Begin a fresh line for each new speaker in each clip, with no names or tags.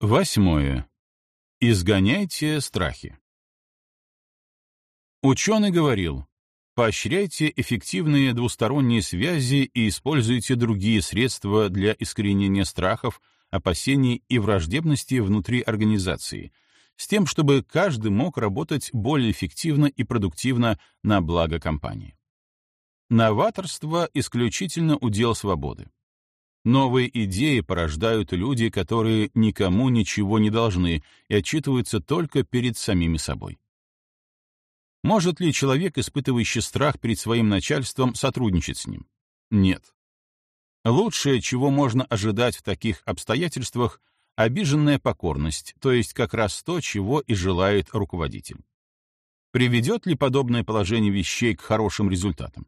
Восьмое. Изгоняйте страхи. Ученый говорил, поощряйте эффективные двусторонние связи и используйте другие средства для искоренения страхов, опасений и враждебности внутри организации, с тем, чтобы каждый мог работать более эффективно и продуктивно на благо компании. Новаторство — исключительно удел свободы. Новые идеи порождают люди, которые никому ничего не должны и отчитываются только перед самими собой. Может ли человек, испытывающий страх перед своим начальством, сотрудничать с ним? Нет. Лучшее, чего можно ожидать в таких обстоятельствах, обиженная покорность, то есть как раз то, чего и желает руководитель. Приведет ли подобное положение вещей к хорошим результатам?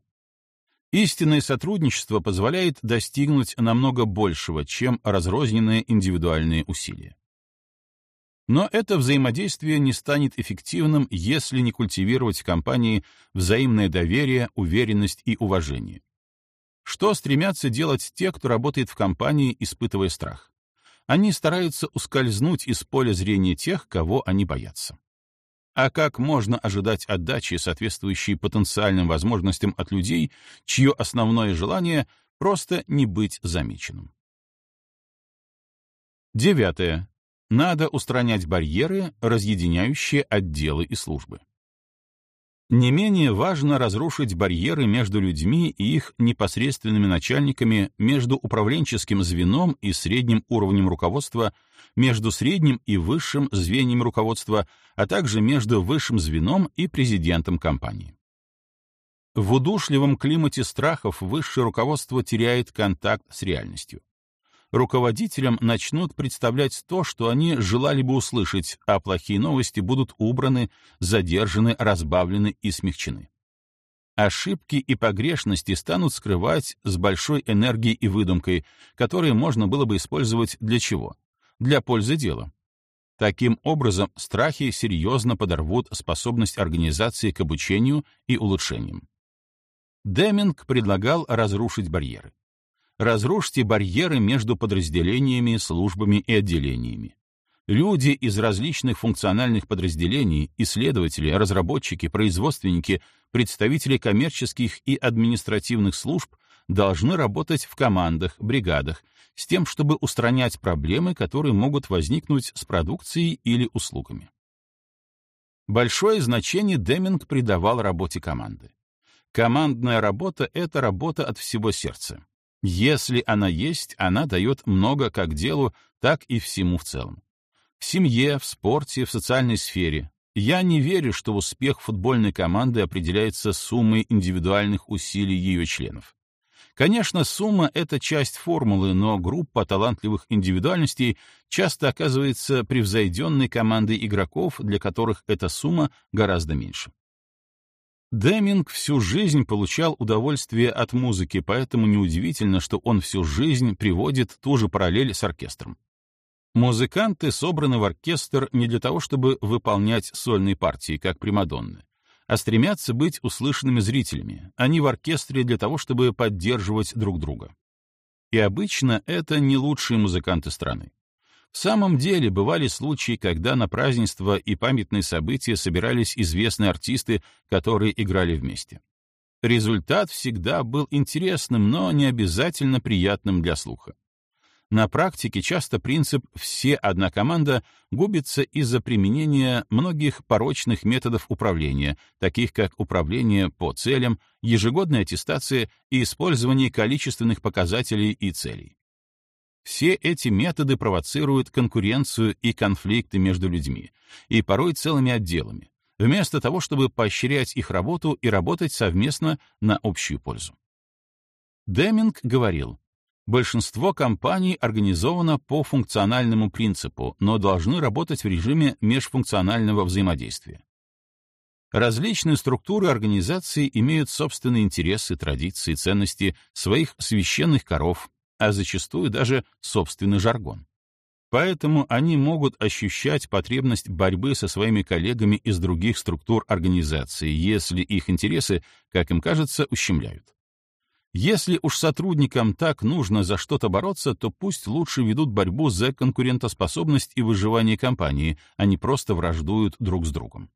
Истинное сотрудничество позволяет достигнуть намного большего, чем разрозненные индивидуальные усилия. Но это взаимодействие не станет эффективным, если не культивировать в компании взаимное доверие, уверенность и уважение. Что стремятся делать те, кто работает в компании, испытывая страх? Они стараются ускользнуть из поля зрения тех, кого они боятся. А как можно ожидать отдачи, соответствующей потенциальным возможностям от людей, чье основное желание — просто не быть замеченным? Девятое. Надо устранять барьеры, разъединяющие отделы и службы. Не менее важно разрушить барьеры между людьми и их непосредственными начальниками, между управленческим звеном и средним уровнем руководства, между средним и высшим звеньями руководства, а также между высшим звеном и президентом компании. В удушливом климате страхов высшее руководство теряет контакт с реальностью руководителям начнут представлять то, что они желали бы услышать, а плохие новости будут убраны, задержаны, разбавлены и смягчены. Ошибки и погрешности станут скрывать с большой энергией и выдумкой, которые можно было бы использовать для чего? Для пользы дела. Таким образом, страхи серьезно подорвут способность организации к обучению и улучшениям. Деминг предлагал разрушить барьеры. Разрушьте барьеры между подразделениями, службами и отделениями. Люди из различных функциональных подразделений, исследователи, разработчики, производственники, представители коммерческих и административных служб должны работать в командах, бригадах, с тем, чтобы устранять проблемы, которые могут возникнуть с продукцией или услугами. Большое значение Деминг придавал работе команды. Командная работа — это работа от всего сердца. Если она есть, она дает много как делу, так и всему в целом. В семье, в спорте, в социальной сфере. Я не верю, что успех футбольной команды определяется суммой индивидуальных усилий ее членов. Конечно, сумма — это часть формулы, но группа талантливых индивидуальностей часто оказывается превзойденной командой игроков, для которых эта сумма гораздо меньше. Деминг всю жизнь получал удовольствие от музыки, поэтому неудивительно, что он всю жизнь приводит ту же параллель с оркестром. Музыканты собраны в оркестр не для того, чтобы выполнять сольные партии, как примадонны, а стремятся быть услышанными зрителями. Они в оркестре для того, чтобы поддерживать друг друга. И обычно это не лучшие музыканты страны. В самом деле бывали случаи, когда на празднества и памятные события собирались известные артисты, которые играли вместе. Результат всегда был интересным, но не обязательно приятным для слуха. На практике часто принцип «все одна команда» губится из-за применения многих порочных методов управления, таких как управление по целям, ежегодная аттестация и использование количественных показателей и целей. Все эти методы провоцируют конкуренцию и конфликты между людьми, и порой целыми отделами, вместо того, чтобы поощрять их работу и работать совместно на общую пользу. Деминг говорил, большинство компаний организовано по функциональному принципу, но должны работать в режиме межфункционального взаимодействия. Различные структуры организации имеют собственные интересы, традиции, ценности, своих священных коров, а зачастую даже собственный жаргон. Поэтому они могут ощущать потребность борьбы со своими коллегами из других структур организации, если их интересы, как им кажется, ущемляют. Если уж сотрудникам так нужно за что-то бороться, то пусть лучше ведут борьбу за конкурентоспособность и выживание компании, а не просто враждуют друг с другом.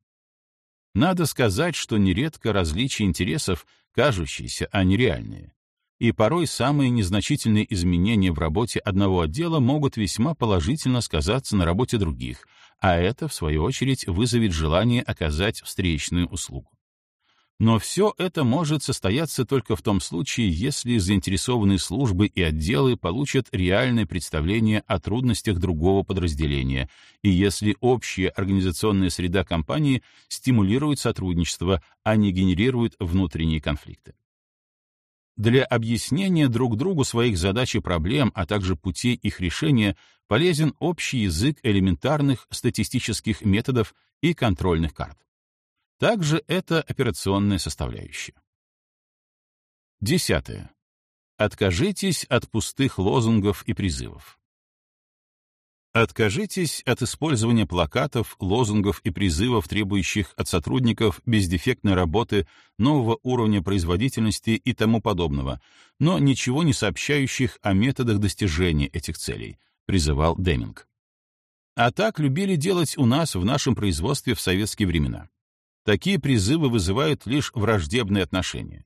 Надо сказать, что нередко различия интересов кажущиеся, а не реальные. И порой самые незначительные изменения в работе одного отдела могут весьма положительно сказаться на работе других, а это, в свою очередь, вызовет желание оказать встречную услугу. Но все это может состояться только в том случае, если заинтересованные службы и отделы получат реальное представление о трудностях другого подразделения, и если общая организационная среда компании стимулирует сотрудничество, а не генерирует внутренние конфликты. Для объяснения друг другу своих задач и проблем, а также путей их решения, полезен общий язык элементарных статистических методов и контрольных карт. Также это операционная составляющая. Десятое. Откажитесь от пустых лозунгов и призывов. Откажитесь от использования плакатов, лозунгов и призывов, требующих от сотрудников бездефектной работы, нового уровня производительности и тому подобного, но ничего не сообщающих о методах достижения этих целей, призывал Деминг. А так любили делать у нас в нашем производстве в советские времена. Такие призывы вызывают лишь враждебные отношения.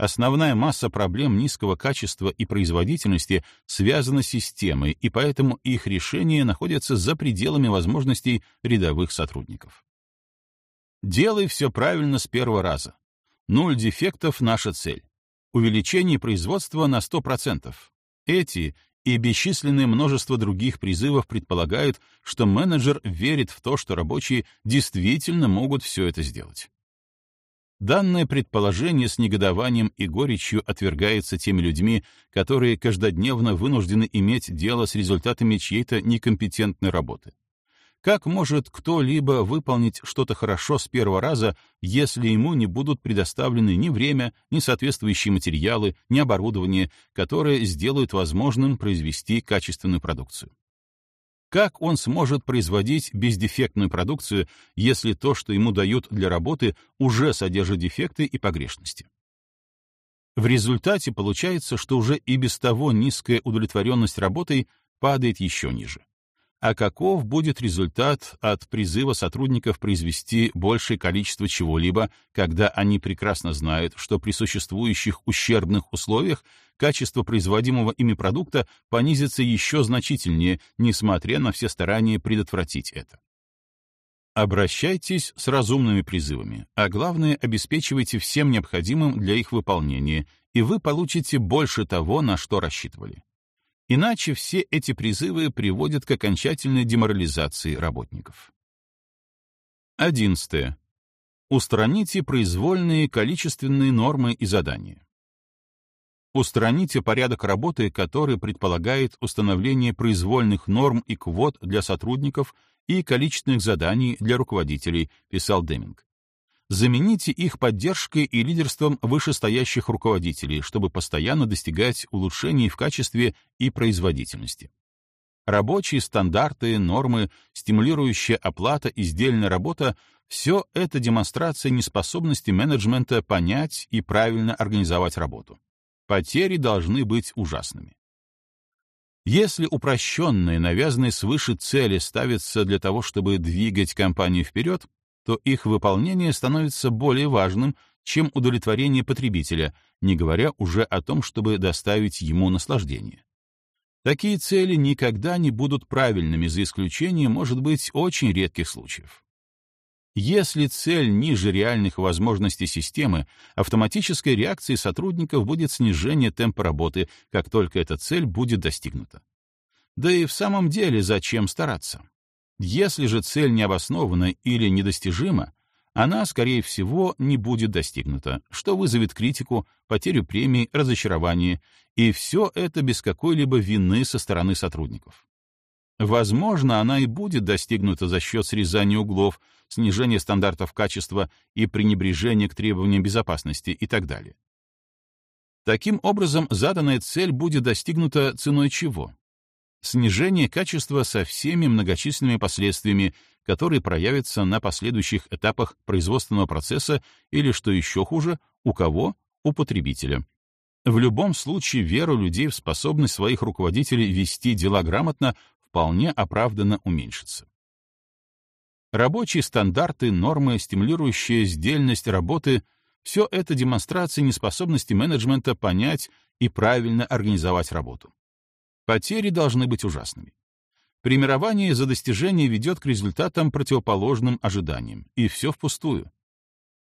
Основная масса проблем низкого качества и производительности связана с системой, и поэтому их решение находится за пределами возможностей рядовых сотрудников. Делай все правильно с первого раза. Нуль дефектов — наша цель. Увеличение производства на 100%. Эти и бесчисленное множество других призывов предполагают, что менеджер верит в то, что рабочие действительно могут все это сделать. Данное предположение с негодованием и горечью отвергается теми людьми, которые каждодневно вынуждены иметь дело с результатами чьей-то некомпетентной работы. Как может кто-либо выполнить что-то хорошо с первого раза, если ему не будут предоставлены ни время, ни соответствующие материалы, ни оборудование, которые сделают возможным произвести качественную продукцию? Как он сможет производить бездефектную продукцию, если то, что ему дают для работы, уже содержит дефекты и погрешности? В результате получается, что уже и без того низкая удовлетворенность работой падает еще ниже а каков будет результат от призыва сотрудников произвести большее количество чего-либо, когда они прекрасно знают, что при существующих ущербных условиях качество производимого ими продукта понизится еще значительнее, несмотря на все старания предотвратить это. Обращайтесь с разумными призывами, а главное, обеспечивайте всем необходимым для их выполнения, и вы получите больше того, на что рассчитывали. Иначе все эти призывы приводят к окончательной деморализации работников. 11. Устраните произвольные количественные нормы и задания. Устраните порядок работы, который предполагает установление произвольных норм и квот для сотрудников и количественных заданий для руководителей, писал Деминг. Замените их поддержкой и лидерством вышестоящих руководителей, чтобы постоянно достигать улучшений в качестве и производительности. Рабочие стандарты, нормы, стимулирующая оплата и сдельная работа — все это демонстрация неспособности менеджмента понять и правильно организовать работу. Потери должны быть ужасными. Если упрощенные, навязанные свыше цели ставятся для того, чтобы двигать компанию вперед, то их выполнение становится более важным, чем удовлетворение потребителя, не говоря уже о том, чтобы доставить ему наслаждение. Такие цели никогда не будут правильными, за исключением, может быть, очень редких случаев. Если цель ниже реальных возможностей системы, автоматической реакцией сотрудников будет снижение темпа работы, как только эта цель будет достигнута. Да и в самом деле зачем стараться? Если же цель необоснована или недостижима, она, скорее всего, не будет достигнута, что вызовет критику, потерю премий, разочарование, и все это без какой-либо вины со стороны сотрудников. Возможно, она и будет достигнута за счет срезания углов, снижения стандартов качества и пренебрежения к требованиям безопасности и так далее. Таким образом, заданная цель будет достигнута ценой чего? Снижение качества со всеми многочисленными последствиями, которые проявятся на последующих этапах производственного процесса или, что еще хуже, у кого? У потребителя. В любом случае веру людей в способность своих руководителей вести дела грамотно вполне оправданно уменьшится. Рабочие стандарты, нормы, стимулирующие сдельность работы — все это демонстрация неспособности менеджмента понять и правильно организовать работу. Потери должны быть ужасными. Примирование за достижение ведет к результатам противоположным ожиданиям, и все впустую.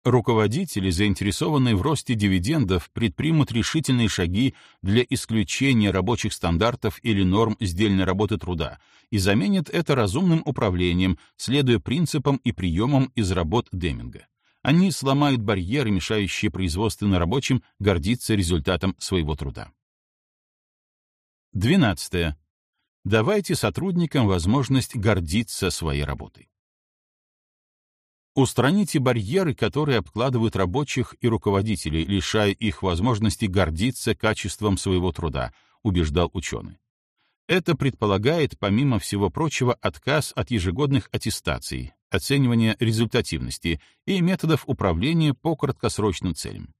Руководители, заинтересованные в росте дивидендов, предпримут решительные шаги для исключения рабочих стандартов или норм сдельной работы труда и заменят это разумным управлением, следуя принципам и приемам из работ Деминга. Они сломают барьеры, мешающие производственно рабочим гордиться результатом своего труда. 12. Давайте сотрудникам возможность гордиться своей работой. Устраните барьеры, которые обкладывают рабочих и руководителей, лишая их возможности гордиться качеством своего труда, убеждал ученый. Это предполагает, помимо всего прочего, отказ от ежегодных аттестаций, оценивания результативности и методов управления по краткосрочным целям.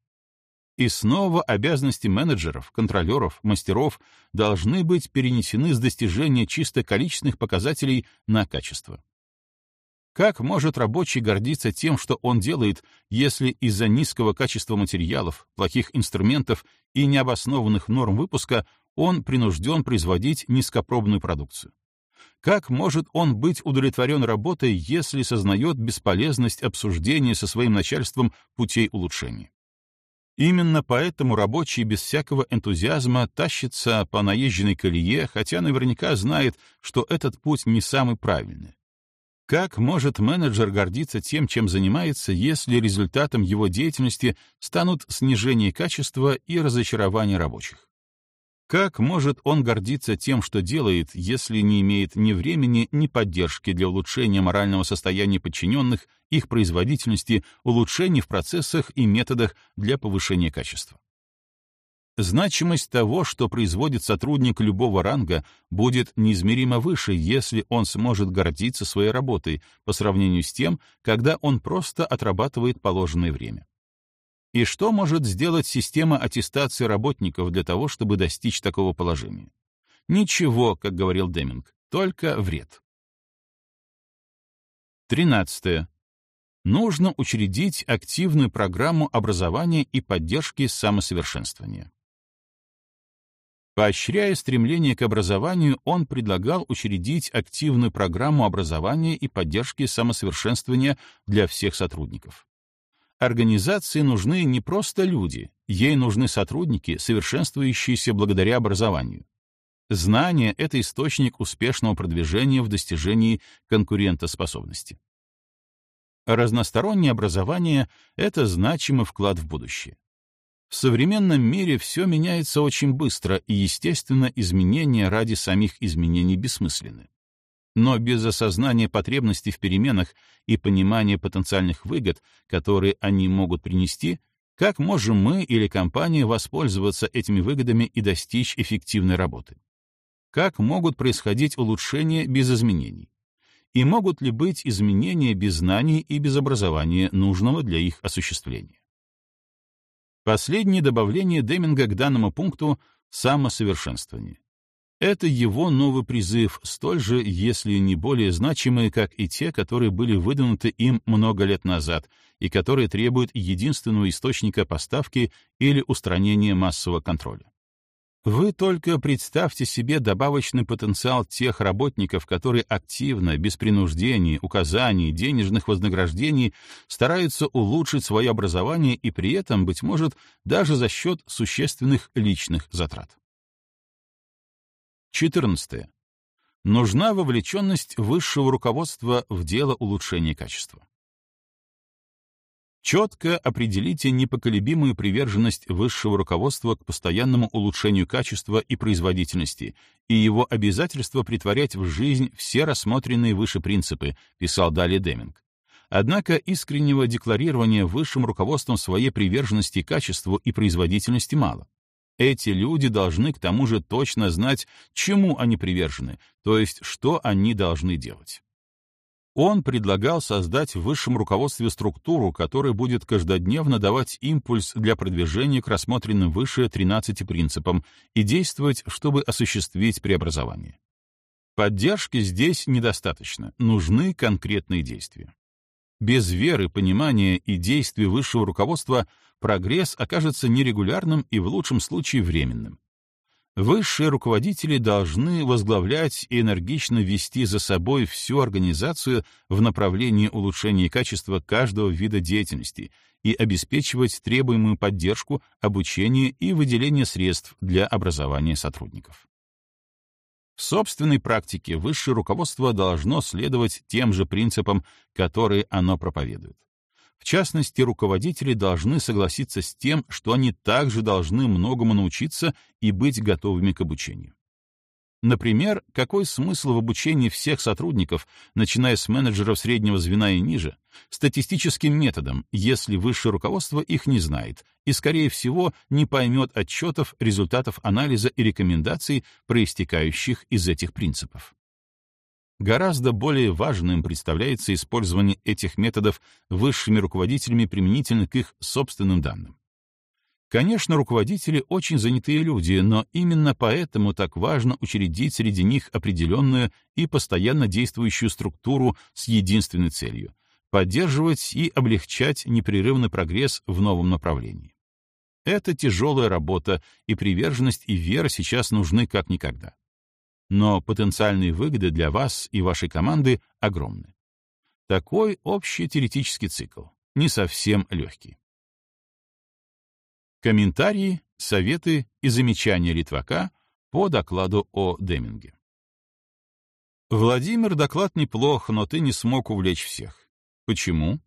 И снова обязанности менеджеров, контролеров, мастеров должны быть перенесены с достижения чисто количественных показателей на качество. Как может рабочий гордиться тем, что он делает, если из-за низкого качества материалов, плохих инструментов и необоснованных норм выпуска он принужден производить низкопробную продукцию? Как может он быть удовлетворен работой, если сознает бесполезность обсуждения со своим начальством путей улучшения? Именно поэтому рабочий без всякого энтузиазма тащится по наезженной колее, хотя наверняка знает, что этот путь не самый правильный, как может менеджер гордиться тем, чем занимается, если результатом его деятельности станут снижение качества и разочарование рабочих? Как может он гордиться тем, что делает, если не имеет ни времени, ни поддержки для улучшения морального состояния подчиненных, их производительности, улучшений в процессах и методах для повышения качества? Значимость того, что производит сотрудник любого ранга, будет неизмеримо выше, если он сможет гордиться своей работой по сравнению с тем, когда он просто отрабатывает положенное время. И что может сделать система аттестации работников для того, чтобы достичь такого положения? Ничего, как говорил Деминг, только вред. 13. Нужно учредить активную программу образования и поддержки самосовершенствования. Поощряя стремление к образованию, он предлагал учредить активную программу образования и поддержки самосовершенствования для всех сотрудников. Организации нужны не просто люди, ей нужны сотрудники, совершенствующиеся благодаря образованию. Знание — это источник успешного продвижения в достижении конкурентоспособности. Разностороннее образование — это значимый вклад в будущее. В современном мире все меняется очень быстро, и, естественно, изменения ради самих изменений бессмысленны. Но без осознания потребностей в переменах и понимания потенциальных выгод, которые они могут принести, как можем мы или компания воспользоваться этими выгодами и достичь эффективной работы? Как могут происходить улучшения без изменений? И могут ли быть изменения без знаний и без образования, нужного для их осуществления? Последнее добавление Деминга к данному пункту — самосовершенствование. Это его новый призыв, столь же, если не более значимый, как и те, которые были выдвинуты им много лет назад и которые требуют единственного источника поставки или устранения массового контроля. Вы только представьте себе добавочный потенциал тех работников, которые активно, без принуждений, указаний, денежных вознаграждений стараются улучшить свое образование и при этом, быть может, даже за счет существенных личных затрат. 14. Нужна вовлеченность высшего руководства в дело улучшения качества. Четко определите непоколебимую приверженность высшего руководства к постоянному улучшению качества и производительности и его обязательство притворять в жизнь все рассмотренные выше принципы, писал далее Деминг. Однако искреннего декларирования высшим руководством своей приверженности качеству и производительности мало. Эти люди должны к тому же точно знать, чему они привержены, то есть что они должны делать. Он предлагал создать в высшем руководстве структуру, которая будет каждодневно давать импульс для продвижения к рассмотренным выше 13 принципам и действовать, чтобы осуществить преобразование. Поддержки здесь недостаточно, нужны конкретные действия. Без веры, понимания и действий высшего руководства прогресс окажется нерегулярным и в лучшем случае временным. Высшие руководители должны возглавлять и энергично вести за собой всю организацию в направлении улучшения качества каждого вида деятельности и обеспечивать требуемую поддержку, обучение и выделение средств для образования сотрудников. В собственной практике высшее руководство должно следовать тем же принципам, которые оно проповедует. В частности, руководители должны согласиться с тем, что они также должны многому научиться и быть готовыми к обучению. Например, какой смысл в обучении всех сотрудников, начиная с менеджеров среднего звена и ниже, статистическим методом, если высшее руководство их не знает и, скорее всего, не поймет отчетов, результатов анализа и рекомендаций, проистекающих из этих принципов? Гораздо более важным представляется использование этих методов высшими руководителями применительно к их собственным данным. Конечно, руководители очень занятые люди, но именно поэтому так важно учредить среди них определенную и постоянно действующую структуру с единственной целью — поддерживать и облегчать непрерывный прогресс в новом направлении. Это тяжелая работа, и приверженность и вера сейчас нужны как никогда но потенциальные выгоды для вас и вашей команды огромны. Такой общий теоретический цикл, не совсем легкий. Комментарии, советы и замечания Литвака по докладу о Деминге. Владимир, доклад неплох, но ты не смог увлечь всех. Почему?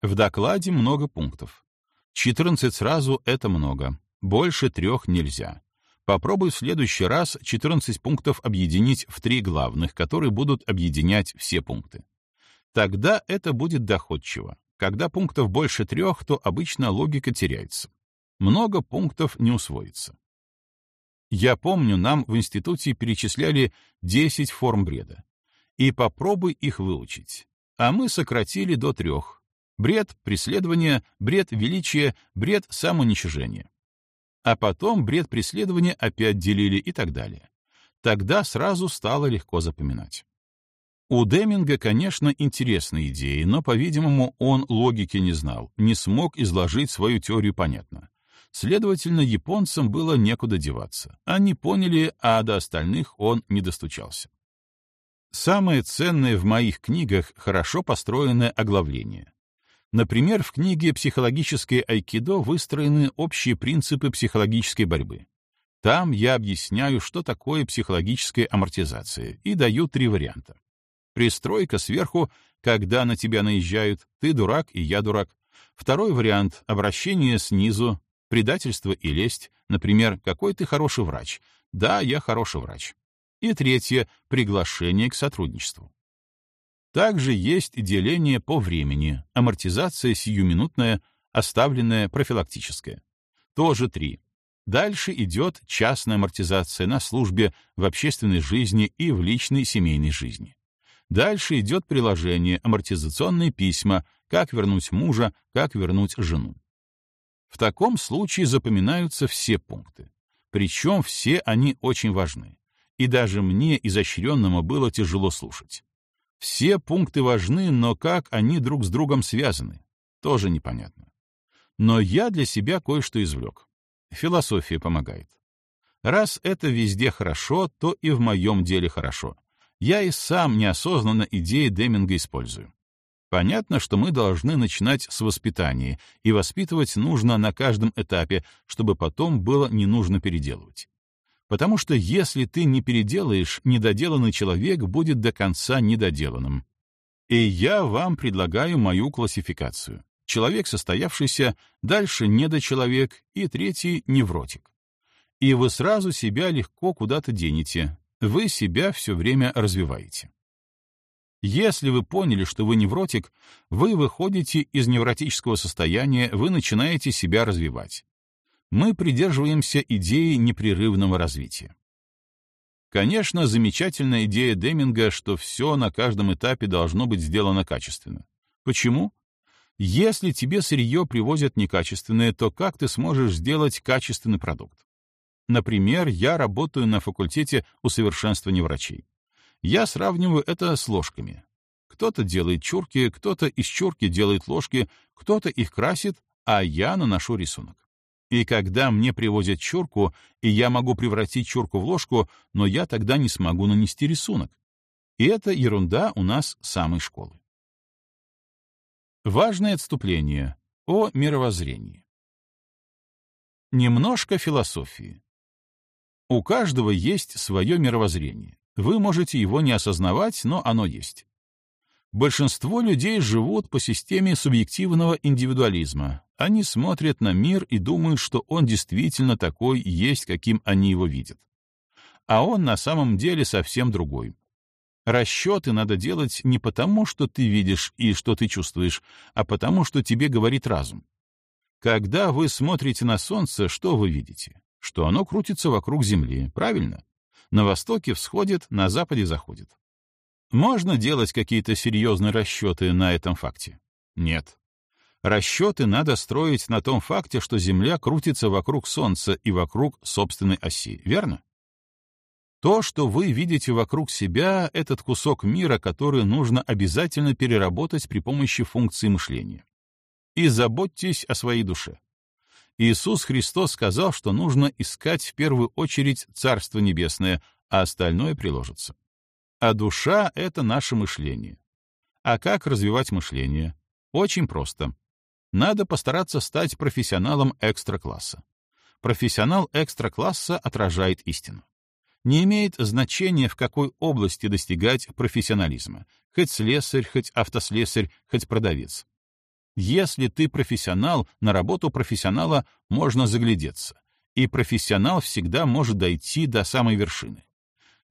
В докладе много пунктов. 14 сразу — это много. Больше трех нельзя. Попробуй в следующий раз 14 пунктов объединить в три главных, которые будут объединять все пункты. Тогда это будет доходчиво. Когда пунктов больше трех, то обычно логика теряется. Много пунктов не усвоится. Я помню, нам в институте перечисляли 10 форм бреда. И попробуй их выучить. А мы сократили до трех. Бред преследования, бред величия, бред самоуничижения а потом бред преследования опять делили и так далее. Тогда сразу стало легко запоминать. У Деминга, конечно, интересные идеи, но, по-видимому, он логики не знал, не смог изложить свою теорию понятно. Следовательно, японцам было некуда деваться. Они поняли, а до остальных он не достучался. Самое ценное в моих книгах — хорошо построенное оглавление. Например, в книге «Психологическое айкидо» выстроены общие принципы психологической борьбы. Там я объясняю, что такое психологическая амортизация, и даю три варианта. Пристройка сверху, когда на тебя наезжают, ты дурак и я дурак. Второй вариант — обращение снизу, предательство и лесть, например, какой ты хороший врач. Да, я хороший врач. И третье — приглашение к сотрудничеству. Также есть деление по времени, амортизация сиюминутная, оставленная профилактическая. Тоже три. Дальше идет частная амортизация на службе, в общественной жизни и в личной семейной жизни. Дальше идет приложение, амортизационные письма, как вернуть мужа, как вернуть жену. В таком случае запоминаются все пункты. Причем все они очень важны. И даже мне, изощренному, было тяжело слушать. Все пункты важны, но как они друг с другом связаны, тоже непонятно. Но я для себя кое-что извлек. Философия помогает. Раз это везде хорошо, то и в моем деле хорошо. Я и сам неосознанно идеи Деминга использую. Понятно, что мы должны начинать с воспитания, и воспитывать нужно на каждом этапе, чтобы потом было не нужно переделывать. Потому что если ты не переделаешь, недоделанный человек будет до конца недоделанным. И я вам предлагаю мою классификацию. Человек состоявшийся, дальше недочеловек и третий — невротик. И вы сразу себя легко куда-то денете, вы себя все время развиваете. Если вы поняли, что вы невротик, вы выходите из невротического состояния, вы начинаете себя развивать мы придерживаемся идеи непрерывного развития. Конечно, замечательная идея Деминга, что все на каждом этапе должно быть сделано качественно. Почему? Если тебе сырье привозят некачественное, то как ты сможешь сделать качественный продукт? Например, я работаю на факультете усовершенствования врачей. Я сравниваю это с ложками. Кто-то делает чурки, кто-то из чурки делает ложки, кто-то их красит, а я наношу рисунок. И когда мне привозят чурку, и я могу превратить чурку в ложку, но я тогда не смогу нанести рисунок. И это ерунда у нас самой школы. Важное отступление о мировоззрении. Немножко философии. У каждого есть свое мировоззрение. Вы можете его не осознавать, но оно есть. Большинство людей живут по системе субъективного индивидуализма. Они смотрят на мир и думают, что он действительно такой есть, каким они его видят. А он на самом деле совсем другой. Расчеты надо делать не потому, что ты видишь и что ты чувствуешь, а потому, что тебе говорит разум. Когда вы смотрите на Солнце, что вы видите? Что оно крутится вокруг Земли, правильно? На востоке всходит, на западе заходит. Можно делать какие-то серьезные расчеты на этом факте? Нет. Расчеты надо строить на том факте, что Земля крутится вокруг Солнца и вокруг собственной оси, верно? То, что вы видите вокруг себя, этот кусок мира, который нужно обязательно переработать при помощи функции мышления. И заботьтесь о своей душе. Иисус Христос сказал, что нужно искать в первую очередь Царство Небесное, а остальное приложится. А душа — это наше мышление. А как развивать мышление? Очень просто. Надо постараться стать профессионалом экстра-класса. Профессионал экстра-класса отражает истину. Не имеет значения, в какой области достигать профессионализма. Хоть слесарь, хоть автослесарь, хоть продавец. Если ты профессионал, на работу профессионала можно заглядеться. И профессионал всегда может дойти до самой вершины.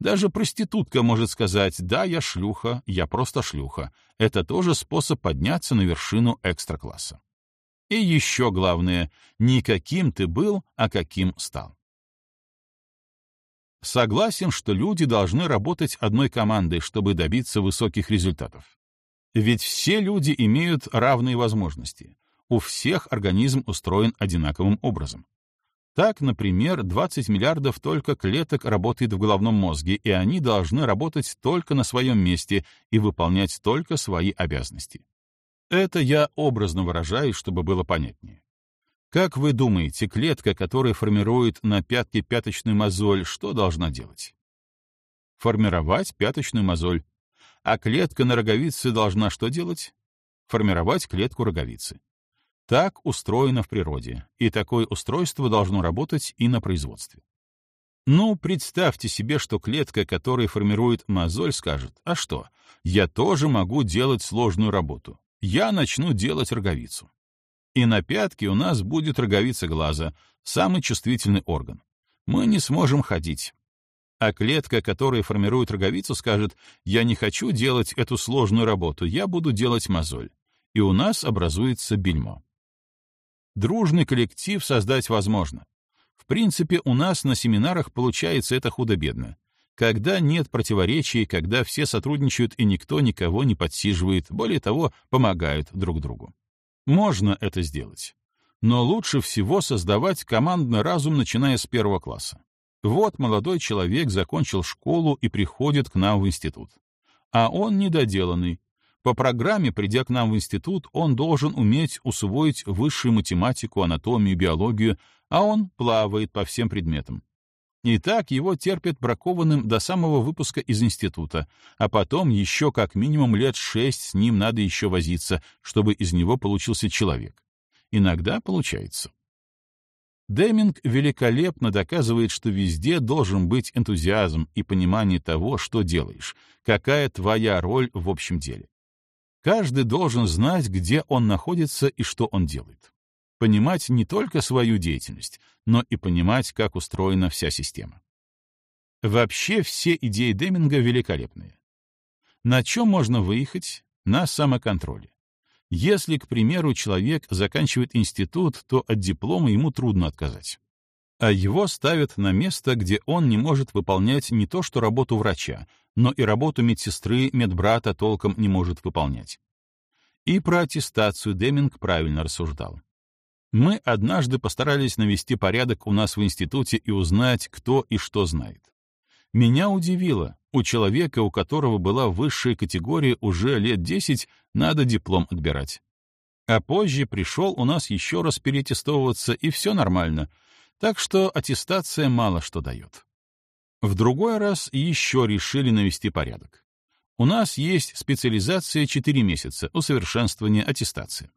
Даже проститутка может сказать «да, я шлюха, я просто шлюха». Это тоже способ подняться на вершину экстра-класса. И еще главное, не каким ты был, а каким стал. Согласен, что люди должны работать одной командой, чтобы добиться высоких результатов. Ведь все люди имеют равные возможности. У всех организм устроен одинаковым образом. Так, например, 20 миллиардов только клеток работает в головном мозге, и они должны работать только на своем месте и выполнять только свои обязанности. Это я образно выражаю, чтобы было понятнее. Как вы думаете, клетка, которая формирует на пятке пяточную мозоль, что должна делать? Формировать пяточную мозоль. А клетка на роговице должна что делать? Формировать клетку роговицы. Так устроено в природе, и такое устройство должно работать и на производстве. Ну, представьте себе, что клетка, которая формирует мозоль, скажет, а что, я тоже могу делать сложную работу. Я начну делать роговицу. И на пятке у нас будет роговица глаза, самый чувствительный орган. Мы не сможем ходить. А клетка, которая формирует роговицу, скажет, я не хочу делать эту сложную работу, я буду делать мозоль. И у нас образуется бельмо. Дружный коллектив создать возможно. В принципе, у нас на семинарах получается это худо-бедно. Когда нет противоречий, когда все сотрудничают и никто никого не подсиживает, более того, помогают друг другу. Можно это сделать. Но лучше всего создавать командный разум, начиная с первого класса. Вот молодой человек закончил школу и приходит к нам в институт. А он недоделанный, по программе, придя к нам в институт, он должен уметь усвоить высшую математику, анатомию, биологию, а он плавает по всем предметам. И так его терпят бракованным до самого выпуска из института, а потом еще как минимум лет шесть с ним надо еще возиться, чтобы из него получился человек. Иногда получается. Деминг великолепно доказывает, что везде должен быть энтузиазм и понимание того, что делаешь, какая твоя роль в общем деле. Каждый должен знать, где он находится и что он делает. Понимать не только свою деятельность, но и понимать, как устроена вся система. Вообще все идеи Деминга великолепные. На чем можно выехать? На самоконтроле. Если, к примеру, человек заканчивает институт, то от диплома ему трудно отказать. а его ставят на место, где он не может выполнять не то что работу врача, но и работу медсестры, медбрата толком не может выполнять. И про аттестацию Деминг правильно рассуждал. Мы однажды постарались навести порядок у нас в институте и узнать, кто и что знает. Меня удивило, у человека, у которого была высшая категория уже лет 10, надо диплом отбирать. А позже пришел у нас еще раз перетестовываться, и все нормально. Так что аттестация мало что дает. В другой раз еще решили навести порядок. У нас есть специализация 4 месяца, усовершенствование аттестации.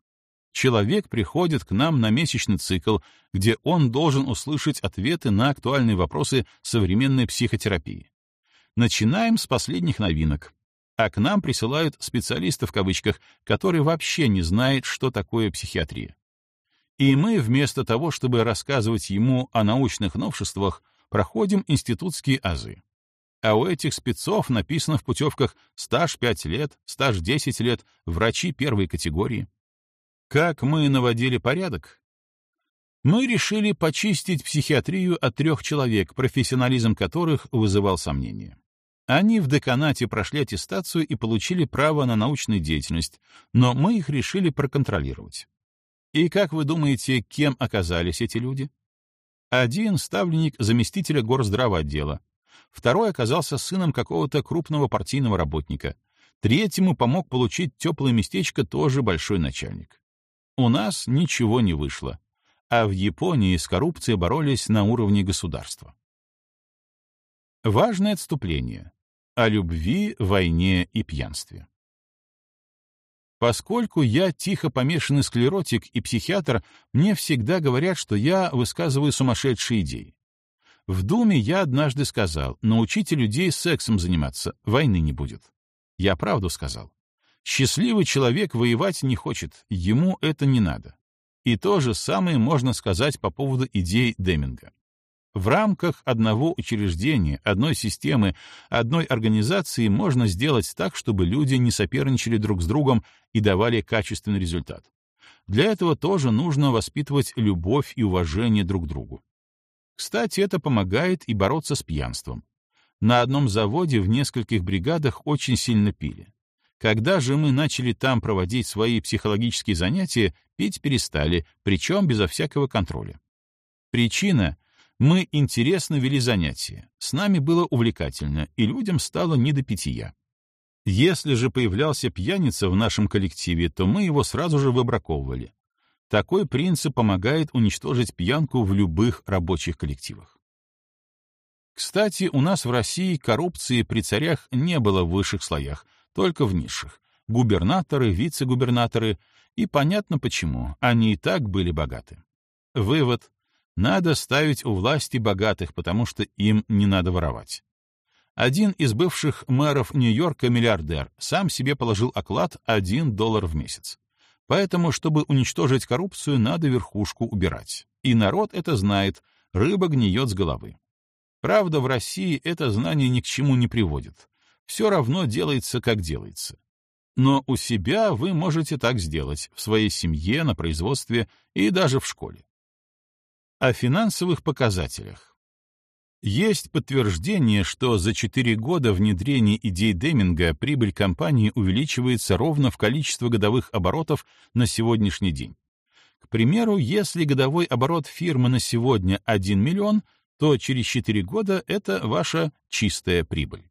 Человек приходит к нам на месячный цикл, где он должен услышать ответы на актуальные вопросы современной психотерапии. Начинаем с последних новинок а к нам присылают специалиста в кавычках, который вообще не знает, что такое психиатрия. И мы вместо того, чтобы рассказывать ему о научных новшествах, проходим институтские азы. А у этих спецов написано в путевках стаж 5 лет, стаж 10 лет, врачи первой категории. Как мы наводили порядок? Мы решили почистить психиатрию от трех человек, профессионализм которых вызывал сомнения. Они в деканате прошли аттестацию и получили право на научную деятельность, но мы их решили проконтролировать. И как вы думаете, кем оказались эти люди? Один — ставленник заместителя горздрава отдела, второй оказался сыном какого-то крупного партийного работника, третьему помог получить теплое местечко тоже большой начальник. У нас ничего не вышло, а в Японии с коррупцией боролись на уровне государства. Важное отступление о любви, войне и пьянстве. Поскольку я тихо помешанный склеротик и психиатр, мне всегда говорят, что я высказываю сумасшедшие идеи. В Думе я однажды сказал, научите людей сексом заниматься, войны не будет. Я правду сказал. Счастливый человек воевать не хочет, ему это не надо. И то же самое можно сказать по поводу идей Деминга. В рамках одного учреждения, одной системы, одной организации можно сделать так, чтобы люди не соперничали друг с другом и давали качественный результат. Для этого тоже нужно воспитывать любовь и уважение друг к другу. Кстати, это помогает и бороться с пьянством. На одном заводе в нескольких бригадах очень сильно пили. Когда же мы начали там проводить свои психологические занятия, пить перестали, причем безо всякого контроля. Причина мы интересно вели занятия, с нами было увлекательно, и людям стало не до питья. Если же появлялся пьяница в нашем коллективе, то мы его сразу же выбраковывали. Такой принцип помогает уничтожить пьянку в любых рабочих коллективах. Кстати, у нас в России коррупции при царях не было в высших слоях, только в низших. Губернаторы, вице-губернаторы, и понятно почему, они и так были богаты. Вывод надо ставить у власти богатых, потому что им не надо воровать. Один из бывших мэров Нью-Йорка, миллиардер, сам себе положил оклад 1 доллар в месяц. Поэтому, чтобы уничтожить коррупцию, надо верхушку убирать. И народ это знает, рыба гниет с головы. Правда, в России это знание ни к чему не приводит. Все равно делается, как делается. Но у себя вы можете так сделать, в своей семье, на производстве и даже в школе. О финансовых показателях. Есть подтверждение, что за 4 года внедрения идей Деминга прибыль компании увеличивается ровно в количество годовых оборотов на сегодняшний день. К примеру, если годовой оборот фирмы на сегодня 1 миллион, то через 4 года это ваша чистая прибыль.